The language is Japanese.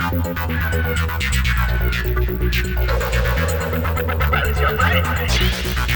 What is your life?